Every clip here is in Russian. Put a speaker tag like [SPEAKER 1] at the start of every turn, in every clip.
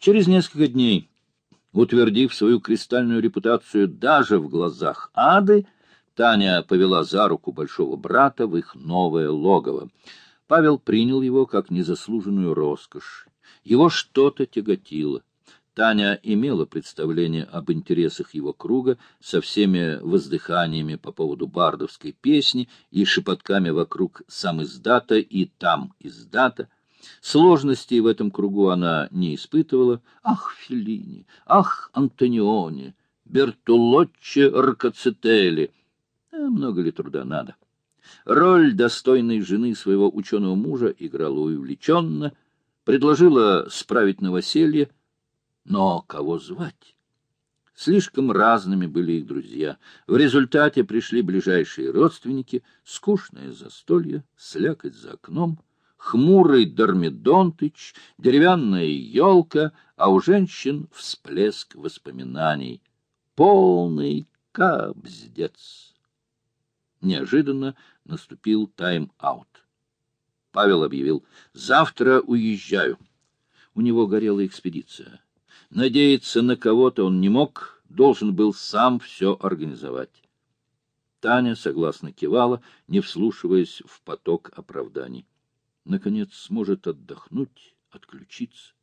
[SPEAKER 1] Через несколько дней, утвердив свою кристальную репутацию даже в глазах ады, Таня повела за руку большого брата в их новое логово. Павел принял его как незаслуженную роскошь. Его что-то тяготило. Таня имела представление об интересах его круга со всеми воздыханиями по поводу бардовской песни и шепотками вокруг сам издата и там издата. Сложностей в этом кругу она не испытывала. Ах, Феллини! Ах, Антониони! Бертулоччи Ркацетели! А много ли труда надо? Роль достойной жены своего ученого мужа играла увлеченно, предложила справить новоселье — но кого звать? Слишком разными были их друзья. В результате пришли ближайшие родственники, скучное застолье, слякоть за окном, хмурый Дормидонтыч, деревянная елка, а у женщин всплеск воспоминаний. Полный кабздец. Неожиданно наступил тайм-аут. Павел объявил, завтра уезжаю. У него горела экспедиция. Надеяться на кого-то он не мог, должен был сам все организовать. Таня согласно кивала, не вслушиваясь в поток оправданий. Наконец сможет отдохнуть, отключиться.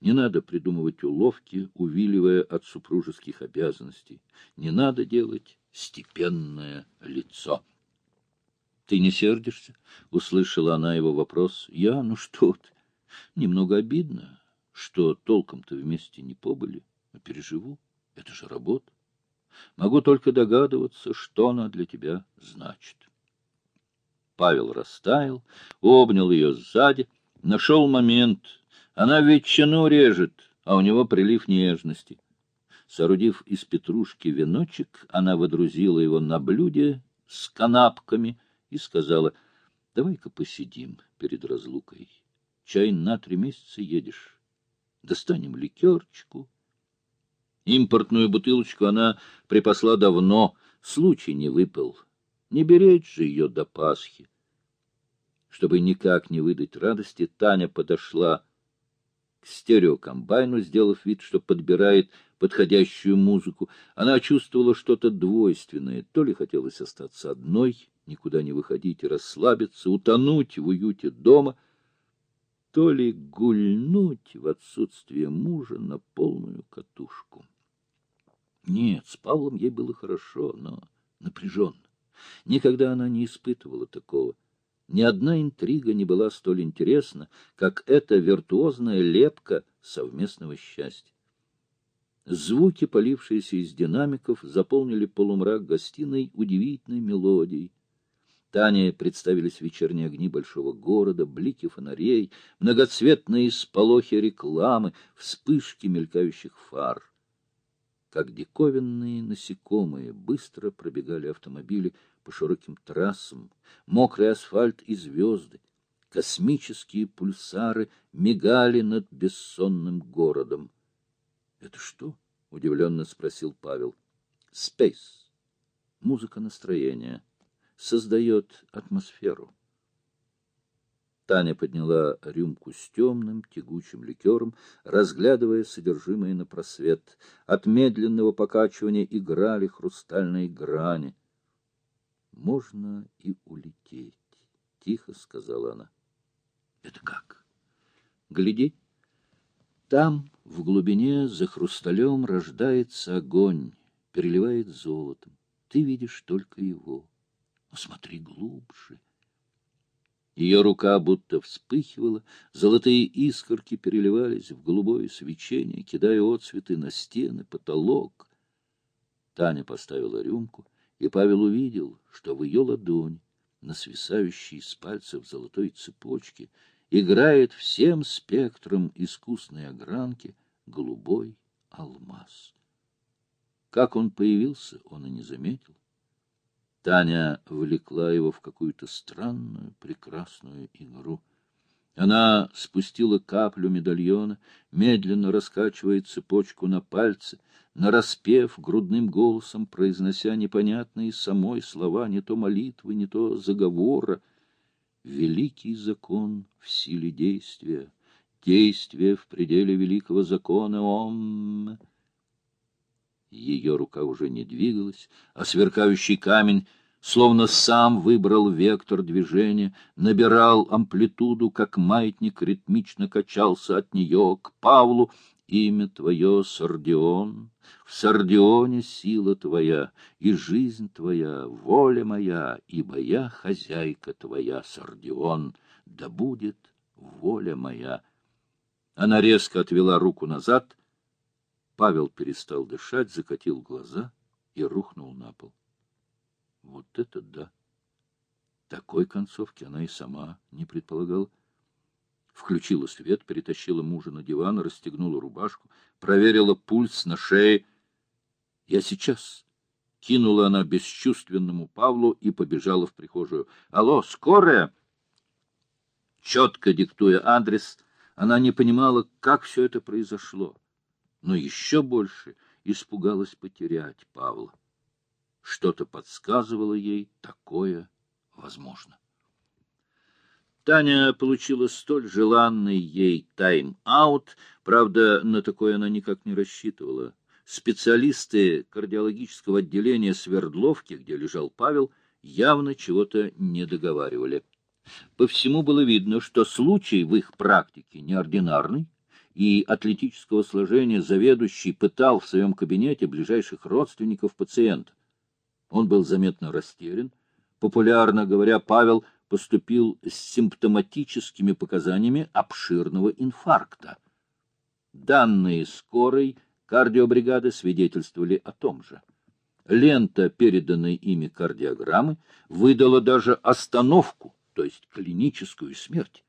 [SPEAKER 1] Не надо придумывать уловки, увиливая от супружеских обязанностей. Не надо делать степенное лицо. — Ты не сердишься? — услышала она его вопрос. — Я? Ну что ты? Немного обидно что толком-то вместе не побыли, а переживу. Это же работа. Могу только догадываться, что она для тебя значит. Павел растаял, обнял ее сзади, нашел момент. Она ветчину режет, а у него прилив нежности. Соорудив из петрушки веночек, она водрузила его на блюде с канапками и сказала, «Давай-ка посидим перед разлукой. Чай на три месяца едешь достанем ликерчику. Импортную бутылочку она припасла давно, случай не выпал. Не беречь же ее до Пасхи. Чтобы никак не выдать радости, Таня подошла к стереокомбайну, сделав вид, что подбирает подходящую музыку. Она чувствовала что-то двойственное. То ли хотелось остаться одной, никуда не выходить и расслабиться, утонуть в уюте дома — то ли гульнуть в отсутствие мужа на полную катушку. Нет, с Павлом ей было хорошо, но напряженно. Никогда она не испытывала такого. Ни одна интрига не была столь интересна, как эта виртуозная лепка совместного счастья. Звуки, полившиеся из динамиков, заполнили полумрак гостиной удивительной мелодией. Тане представились вечерние огни большого города, блики фонарей, многоцветные сполохи рекламы, вспышки мелькающих фар. Как диковинные насекомые быстро пробегали автомобили по широким трассам, мокрый асфальт и звезды. Космические пульсары мигали над бессонным городом. — Это что? — удивленно спросил Павел. — Спейс. Музыка настроения создает атмосферу. Таня подняла рюмку с темным, тягучим ликером, разглядывая содержимое на просвет. От медленного покачивания играли хрустальные грани. «Можно и улететь», — тихо сказала она. «Это как?» «Гляди, там, в глубине, за хрусталем рождается огонь, переливает золотом. Ты видишь только его». Посмотри глубже. Ее рука будто вспыхивала, золотые искорки переливались в голубое свечение, кидая отцветы на стены, потолок. Таня поставила рюмку, и Павел увидел, что в ее ладони, на свисающей с пальцев золотой цепочке, играет всем спектром искусной огранки голубой алмаз. Как он появился, он и не заметил. Таня влекла его в какую-то странную, прекрасную игру. Она спустила каплю медальона, медленно раскачивая цепочку на пальце, нараспев грудным голосом, произнося непонятные самой слова, не то молитвы, не то заговора. Великий закон в силе действия. действие в пределе великого закона Ом. Ее рука уже не двигалась, а сверкающий камень словно сам выбрал вектор движения, набирал амплитуду, как маятник ритмично качался от нее к Павлу. Имя твое — Сардион, в Сардионе сила твоя, и жизнь твоя, воля моя, ибо я хозяйка твоя, Сардион, да будет воля моя. Она резко отвела руку назад. Павел перестал дышать, закатил глаза и рухнул на пол. Вот это да! Такой концовки она и сама не предполагала. Включила свет, перетащила мужа на диван, расстегнула рубашку, проверила пульс на шее. «Я сейчас!» — кинула она бесчувственному Павлу и побежала в прихожую. «Алло, скорая!» Четко диктуя адрес, она не понимала, как все это произошло, но еще больше испугалась потерять Павла. Что-то подсказывало ей, такое возможно. Таня получила столь желанный ей тайм-аут, правда, на такое она никак не рассчитывала. Специалисты кардиологического отделения Свердловки, где лежал Павел, явно чего-то не договаривали. По всему было видно, что случай в их практике неординарный, и атлетического сложения заведующий пытал в своем кабинете ближайших родственников пациента. Он был заметно растерян. Популярно говоря, Павел поступил с симптоматическими показаниями обширного инфаркта. Данные скорой кардиобригады свидетельствовали о том же. Лента, переданной ими кардиограммы, выдала даже остановку, то есть клиническую смерть.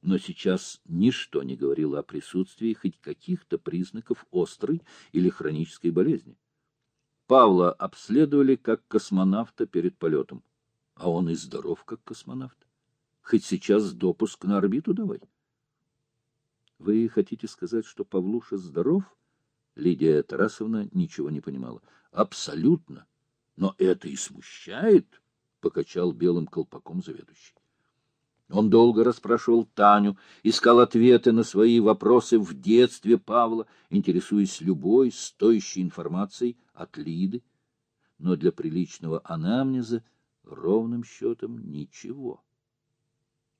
[SPEAKER 1] Но сейчас ничто не говорило о присутствии хоть каких-то признаков острой или хронической болезни. Павла обследовали как космонавта перед полетом. А он и здоров, как космонавт. Хоть сейчас допуск на орбиту давай. Вы хотите сказать, что Павлуша здоров? Лидия Тарасовна ничего не понимала. Абсолютно. Но это и смущает, покачал белым колпаком заведующий. Он долго расспрашивал Таню, искал ответы на свои вопросы в детстве Павла, интересуясь любой стоящей информацией от Лиды, но для приличного анамнеза ровным счетом ничего.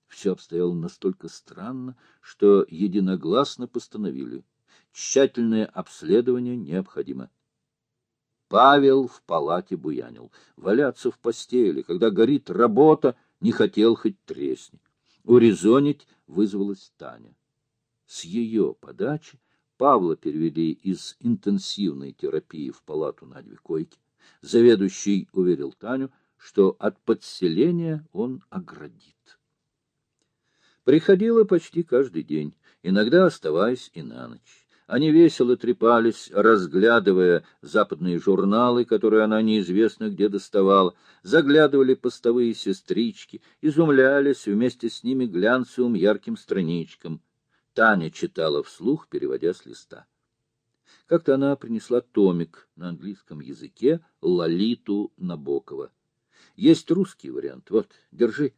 [SPEAKER 1] Все обстояло настолько странно, что единогласно постановили. Тщательное обследование необходимо. Павел в палате буянил. Валяться в постели, когда горит работа, не хотел хоть тресни. Урезонить вызвалась Таня. С ее подачи Павла перевели из интенсивной терапии в палату на две койки. Заведующий уверил Таню, что от подселения он оградит. Приходила почти каждый день, иногда оставаясь и на ночь. Они весело трепались, разглядывая западные журналы, которые она неизвестно где доставала, заглядывали постовые сестрички, изумлялись вместе с ними глянцевым ярким страничкам. Таня читала вслух, переводя с листа. Как-то она принесла томик на английском языке Лолиту Набокова. Есть русский вариант. Вот, держи.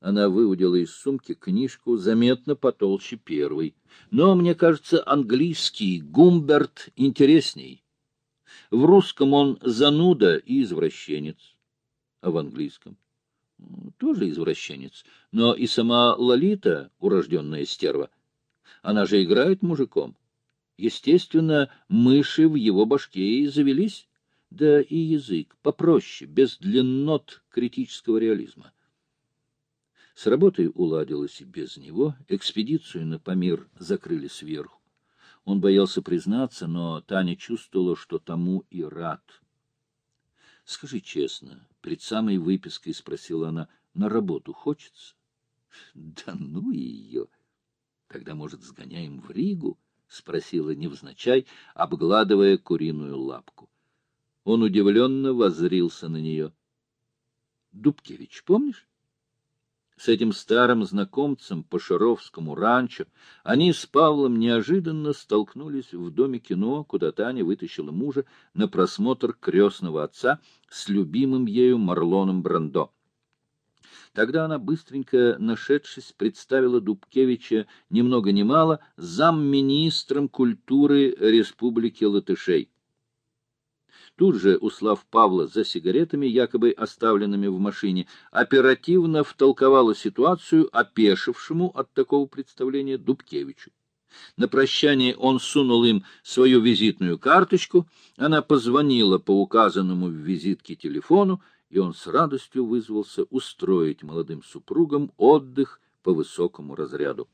[SPEAKER 1] Она выудила из сумки книжку, заметно потолще первой. Но, мне кажется, английский Гумберт интересней. В русском он зануда и извращенец. А в английском? Тоже извращенец. Но и сама Лолита, урожденная стерва, она же играет мужиком. Естественно, мыши в его башке и завелись. Да и язык попроще, без длиннот критического реализма. С работой уладилось и без него, экспедицию на Памир закрыли сверху. Он боялся признаться, но Таня чувствовала, что тому и рад. — Скажи честно, перед самой выпиской спросила она, — на работу хочется? — Да ну ее! Тогда, может, сгоняем в Ригу? — спросила невзначай, обгладывая куриную лапку. Он удивленно воззрился на нее. — Дубкевич, помнишь? с этим старым знакомцем по Шаровскому ранчо, они с Павлом неожиданно столкнулись в доме кино, куда Таня вытащила мужа на просмотр крестного отца с любимым ею Марлоном Брандо. Тогда она, быстренько нашедшись, представила Дубкевича ни много ни мало замминистром культуры Республики Латышей. Тут же, услав Павла за сигаретами, якобы оставленными в машине, оперативно втолковала ситуацию опешившему от такого представления Дубкевичу. На прощание он сунул им свою визитную карточку, она позвонила по указанному в визитке телефону, и он с радостью вызвался устроить молодым супругам отдых по высокому разряду.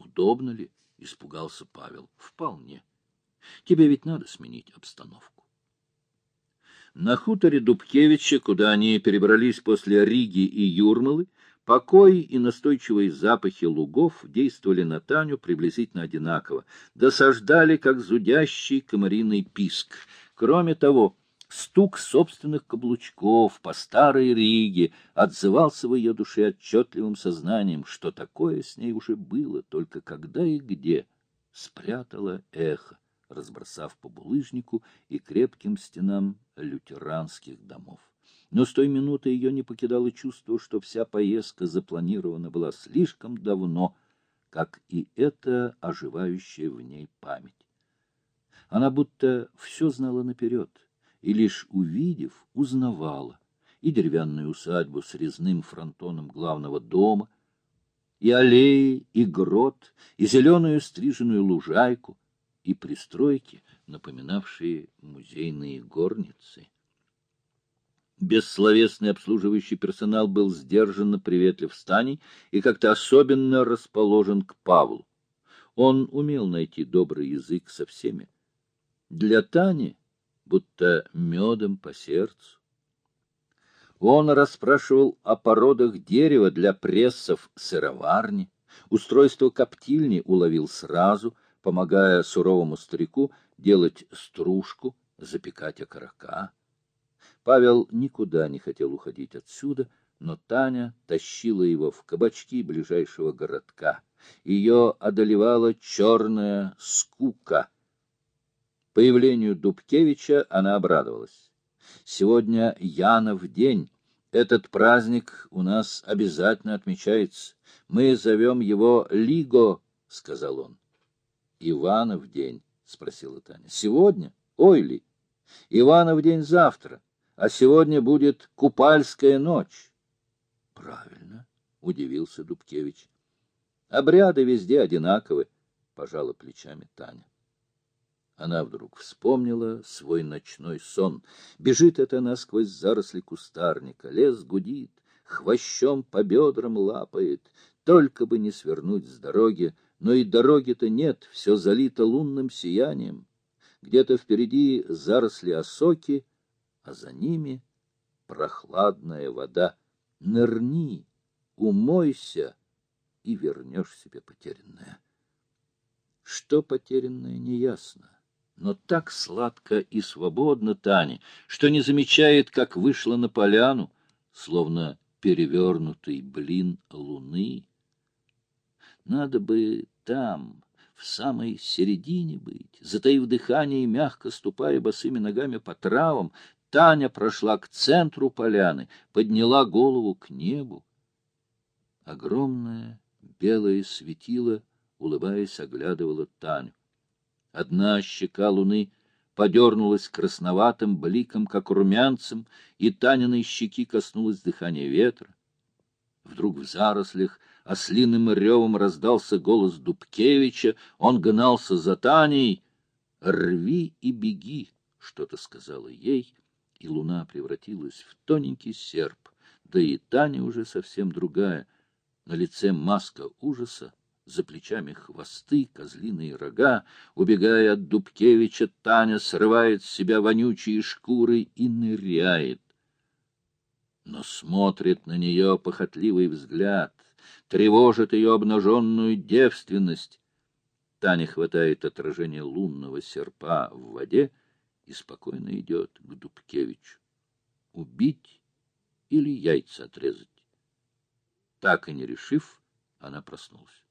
[SPEAKER 1] Удобно ли? — испугался Павел. — Вполне. Тебе ведь надо сменить обстановку. На хуторе Дубкевича, куда они перебрались после Риги и Юрмалы, Покой и настойчивые запахи лугов действовали на Таню приблизительно одинаково, досаждали, как зудящий комариный писк. Кроме того, стук собственных каблучков по старой Риге отзывался в ее душе отчетливым сознанием, что такое с ней уже было, только когда и где спрятало эхо, разбросав по булыжнику и крепким стенам лютеранских домов. Но с той минуты ее не покидало чувство, что вся поездка запланирована была слишком давно, как и эта оживающая в ней память. Она будто все знала наперед, и лишь увидев, узнавала и деревянную усадьбу с резным фронтоном главного дома, и аллеи, и грот, и зеленую стриженную лужайку, и пристройки, напоминавшие музейные горницы. Бессловесный обслуживающий персонал был сдержанно приветлив с Таней и как-то особенно расположен к Павлу. Он умел найти добрый язык со всеми. Для Тани будто медом по сердцу. Он расспрашивал о породах дерева для прессов сыроварни, устройство коптильни уловил сразу, помогая суровому старику делать стружку, запекать окорока. Павел никуда не хотел уходить отсюда, но Таня тащила его в кабачки ближайшего городка. Ее одолевала черная скука. Появлению Дубкевича она обрадовалась. «Сегодня Янов день. Этот праздник у нас обязательно отмечается. Мы зовем его Лиго», — сказал он. «Иванов день», — спросила Таня. «Сегодня? Ой ли? Иванов день завтра а сегодня будет купальская ночь. — Правильно, — удивился Дубкевич. — Обряды везде одинаковы, — пожала плечами Таня. Она вдруг вспомнила свой ночной сон. Бежит это она сквозь заросли кустарника, лес гудит, хвощом по бедрам лапает, только бы не свернуть с дороги, но и дороги-то нет, все залито лунным сиянием. Где-то впереди заросли осоки, а за ними прохладная вода. Нырни, умойся и вернешь себе потерянное. Что потерянное, неясно. Но так сладко и свободно Тане, что не замечает, как вышла на поляну, словно перевернутый блин луны. Надо бы там, в самой середине быть, затаив дыхание и мягко ступая босыми ногами по травам, Таня прошла к центру поляны, подняла голову к небу. Огромное белое светило, улыбаясь, оглядывало Таню. Одна щека луны подернулась красноватым бликом, как румянцем, и Таниной щеки коснулось дыхания ветра. Вдруг в зарослях ослиным ревом раздался голос Дубкевича, он гнался за Таней. «Рви и беги!» — что-то сказала ей — и луна превратилась в тоненький серп, да и Таня уже совсем другая. На лице маска ужаса, за плечами хвосты, козлиные рога. Убегая от Дубкевича, Таня срывает с себя вонючие шкуры и ныряет. Но смотрит на нее похотливый взгляд, тревожит ее обнаженную девственность. Таня хватает отражение лунного серпа в воде и спокойно идет к Дубкевичу. Убить или яйца отрезать? Так и не решив, она проснулась.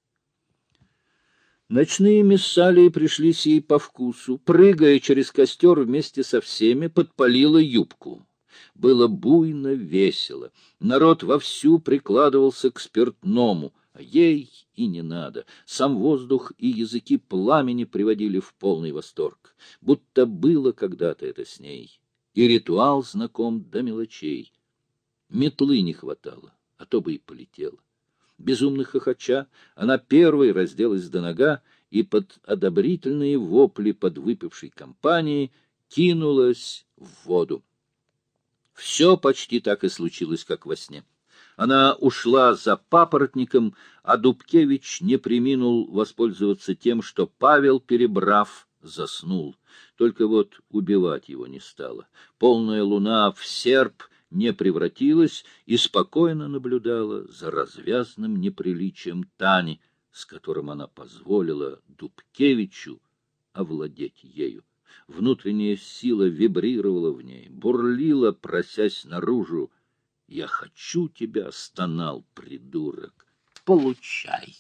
[SPEAKER 1] Ночные миссалии пришлись ей по вкусу. Прыгая через костер вместе со всеми, подпалила юбку. Было буйно, весело. Народ вовсю прикладывался к спиртному, а ей и не надо. Сам воздух и языки пламени приводили в полный восторг. Будто было когда-то это с ней. И ритуал знаком до мелочей. Метлы не хватало, а то бы и полетела. Безумно хохоча, она первой разделась до нога и под одобрительные вопли подвыпившей компании кинулась в воду. Все почти так и случилось, как во сне. Она ушла за папоротником, а Дубкевич не приминул воспользоваться тем, что Павел, перебрав, заснул. Только вот убивать его не стало. Полная луна в серп не превратилась и спокойно наблюдала за развязным неприличием Тани, с которым она позволила Дубкевичу овладеть ею. Внутренняя сила вибрировала в ней, бурлила, просясь наружу. «Я хочу тебя!» — стонал придурок. «Получай!»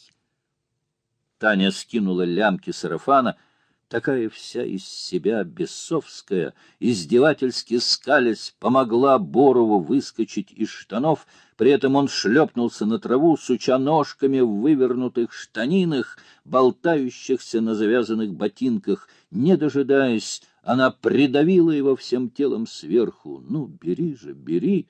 [SPEAKER 1] Таня скинула лямки сарафана — такая вся из себя бесовская, издевательски скалясь, помогла Борову выскочить из штанов, при этом он шлепнулся на траву, суча ножками в вывернутых штанинах, болтающихся на завязанных ботинках. Не дожидаясь, она придавила его всем телом сверху. «Ну, бери же, бери!»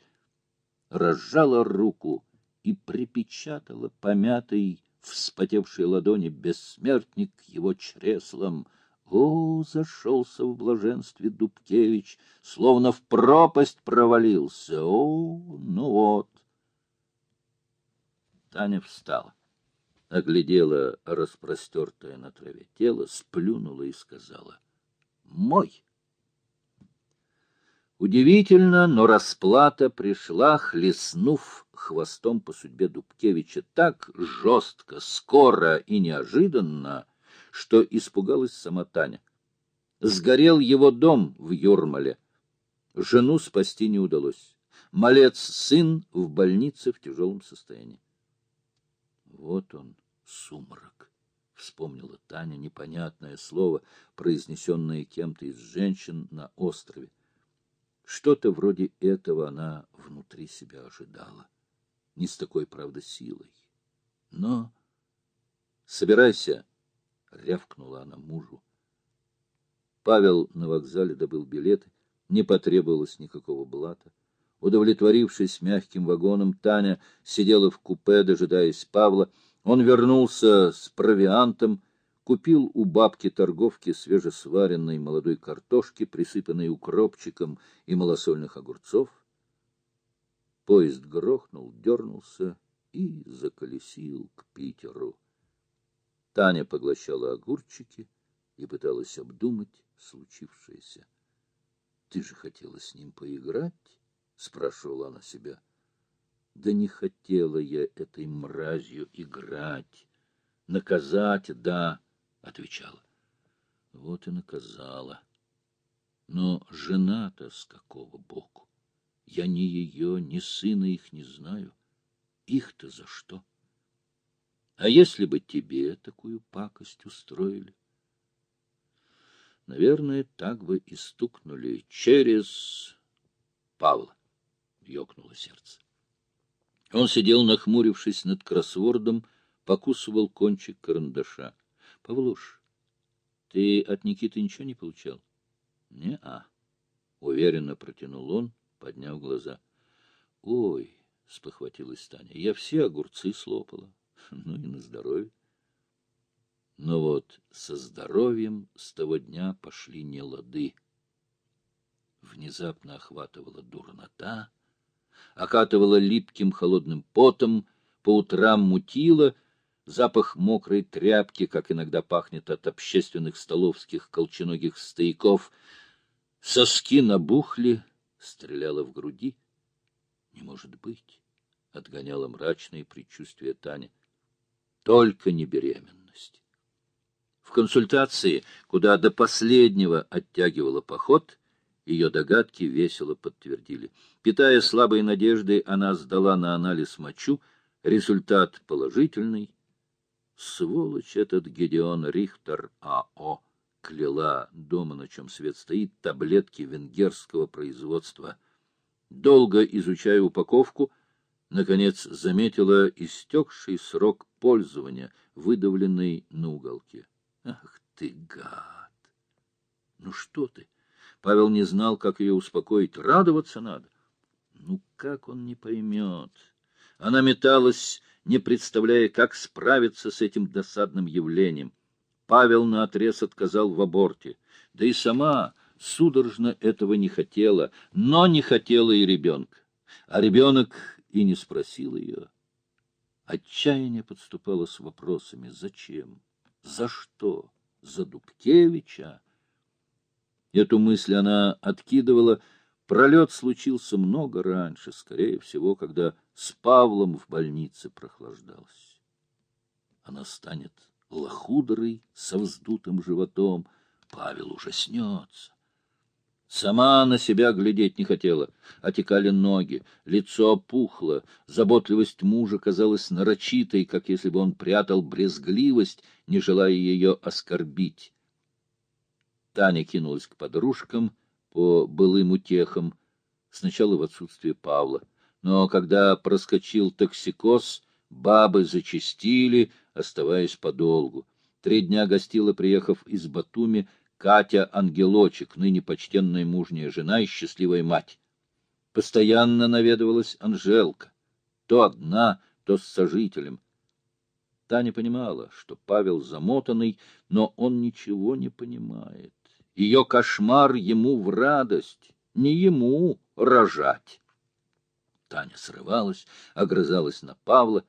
[SPEAKER 1] Разжала руку и припечатала помятой, вспотевшей ладони бессмертник его чреслом — о, зашелся в блаженстве Дубкевич, словно в пропасть провалился. О, ну вот. Таня встала, оглядела распростертое на траве тело, сплюнула и сказала «Мой». Удивительно, но расплата пришла, хлестнув хвостом по судьбе Дубкевича так жестко, скоро и неожиданно, что испугалась сама Таня. Сгорел его дом в Юрмале. Жену спасти не удалось. Малец сын в больнице в тяжелом состоянии. Вот он, сумрак, — вспомнила Таня непонятное слово, произнесенное кем-то из женщин на острове. Что-то вроде этого она внутри себя ожидала. Не с такой, правда, силой. Но... Собирайся, — рявкнула она мужу. Павел на вокзале добыл билеты, не потребовалось никакого блата. Удовлетворившись мягким вагоном, Таня сидела в купе, дожидаясь Павла. Он вернулся с провиантом, купил у бабки-торговки свежесваренной молодой картошки, присыпанной укропчиком и малосольных огурцов. Поезд грохнул, дернулся и заколесил к Питеру. Таня поглощала огурчики и пыталась обдумать случившееся. — Ты же хотела с ним поиграть? — спрашивала она себя. — Да не хотела я этой мразью играть. Наказать — да, — отвечала. Вот и наказала. Но жена-то с какого боку? Я ни ее, ни сына их не знаю. Их-то за что? — а если бы тебе такую пакость устроили? Наверное, так бы и стукнули через Павла. Ёкнуло сердце. Он сидел, нахмурившись над кроссвордом, покусывал кончик карандаша. — Павлуш, ты от Никиты ничего не получал? — Не-а. Уверенно протянул он, подняв глаза. — Ой, — спохватилась Таня, — я все огурцы слопала. ну и на здоровье. Но вот со здоровьем с того дня пошли не лады. Внезапно охватывала дурнота, окатывала липким холодным потом, по утрам мутила, запах мокрой тряпки, как иногда пахнет от общественных столовских колченогих стояков, соски набухли, стреляла в груди. Не может быть, — отгоняла мрачные предчувствия Таня только не беременность. В консультации, куда до последнего оттягивала поход, ее догадки весело подтвердили. Питая слабые надежды, она сдала на анализ мочу, результат положительный. Сволочь этот Гедеон Рихтер А.О. кляла дома, на чем свет стоит, таблетки венгерского производства. Долго изучая упаковку, наконец заметила истекший срок пользования, выдавленный на уголке. Ах ты, гад! Ну что ты? Павел не знал, как ее успокоить. Радоваться надо. Ну как он не поймет? Она металась, не представляя, как справиться с этим досадным явлением. Павел наотрез отказал в аборте. Да и сама судорожно этого не хотела, но не хотела и ребенка. А ребенок и не спросил ее. Отчаяние подступало с вопросами «Зачем? За что? За Дубкевича?» Эту мысль она откидывала. Пролет случился много раньше, скорее всего, когда с Павлом в больнице прохлаждалась. Она станет лохудрой со вздутым животом. Павел ужаснется. Сама на себя глядеть не хотела. Отекали ноги, лицо опухло, заботливость мужа казалась нарочитой, как если бы он прятал брезгливость, не желая ее оскорбить. Таня кинулась к подружкам по былым утехам, сначала в отсутствие Павла. Но когда проскочил токсикоз, бабы зачастили, оставаясь подолгу. Три дня гостила, приехав из Батуми, Катя Ангелочек, ныне почтенная мужняя жена и счастливая мать. Постоянно наведывалась Анжелка, то одна, то с сожителем. Таня понимала, что Павел замотанный, но он ничего не понимает. Ее кошмар ему в радость, не ему рожать. Таня срывалась, огрызалась на Павла.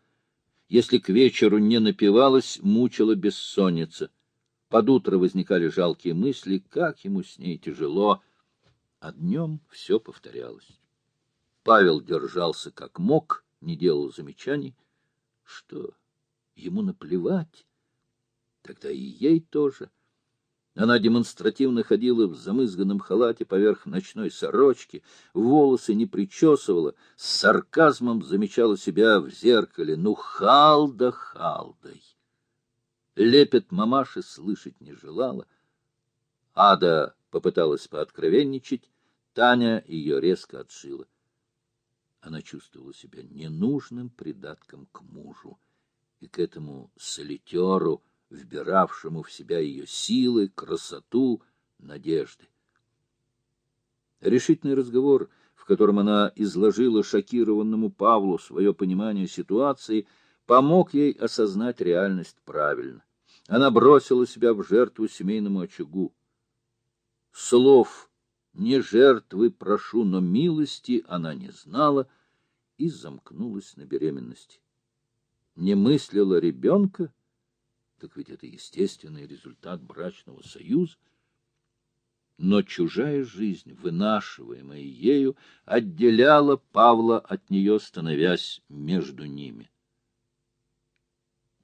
[SPEAKER 1] Если к вечеру не напивалась, мучила бессонница. Под утро возникали жалкие мысли, как ему с ней тяжело. А днем все повторялось. Павел держался как мог, не делал замечаний. Что, ему наплевать? Тогда и ей тоже. Она демонстративно ходила в замызганном халате поверх ночной сорочки, волосы не причесывала, с сарказмом замечала себя в зеркале. Ну, халда халдой! Лепет мамаши слышать не желала. Ада попыталась пооткровенничать, Таня ее резко отшила. Она чувствовала себя ненужным придатком к мужу и к этому солитеру, вбиравшему в себя ее силы, красоту, надежды. Решительный разговор, в котором она изложила шокированному Павлу свое понимание ситуации, помог ей осознать реальность правильно. Она бросила себя в жертву семейному очагу. Слов «не жертвы прошу, но милости» она не знала и замкнулась на беременности. Не мыслила ребенка, так ведь это естественный результат брачного союза. Но чужая жизнь, вынашиваемая ею, отделяла Павла от нее, становясь между ними.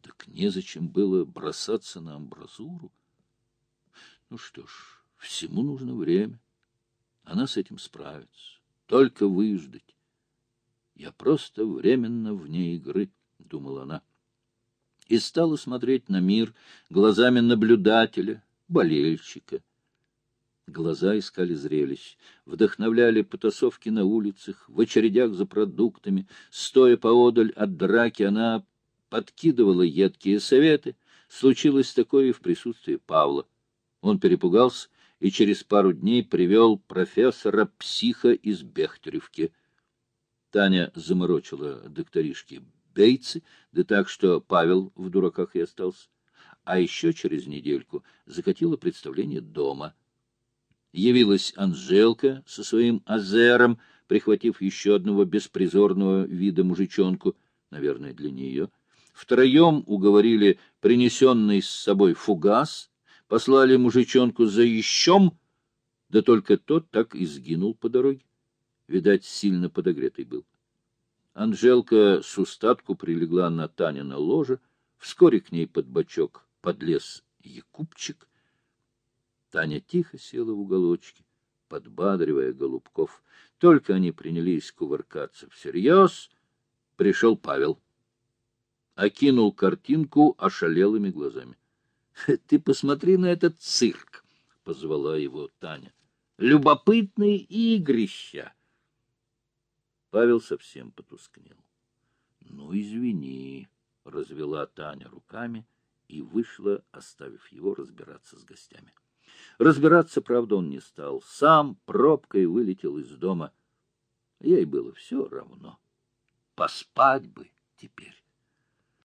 [SPEAKER 1] Так незачем было бросаться на амбразуру. Ну что ж, всему нужно время. Она с этим справится. Только выждать. Я просто временно вне игры, — думала она и стала смотреть на мир глазами наблюдателя, болельщика. Глаза искали зрелищ, вдохновляли потасовки на улицах, в очередях за продуктами. Стоя поодаль от драки, она подкидывала едкие советы. Случилось такое и в присутствии Павла. Он перепугался и через пару дней привел профессора-психа из Бехтеревки. Таня заморочила докторишке бейцы, да так, что Павел в дураках и остался. А еще через недельку закатила представление дома. Явилась Анжелка со своим азером, прихватив еще одного беспризорного вида мужичонку, наверное, для нее. Втроем уговорили принесенный с собой фугас, послали мужичонку за ищом, да только тот так и сгинул по дороге. Видать, сильно подогретый был. Анжелка с устатку прилегла на Танино ложе, вскоре к ней под бочок подлез Якубчик. Таня тихо села в уголочке, подбадривая голубков. Только они принялись кувыркаться всерьез, пришел Павел. Окинул картинку ошалелыми глазами. — Ты посмотри на этот цирк! — позвала его Таня. — Любопытные игрища! Павел совсем потускнел. — Ну, извини, — развела Таня руками и вышла, оставив его разбираться с гостями. Разбираться, правда, он не стал. Сам пробкой вылетел из дома. Ей было все равно. Поспать бы теперь.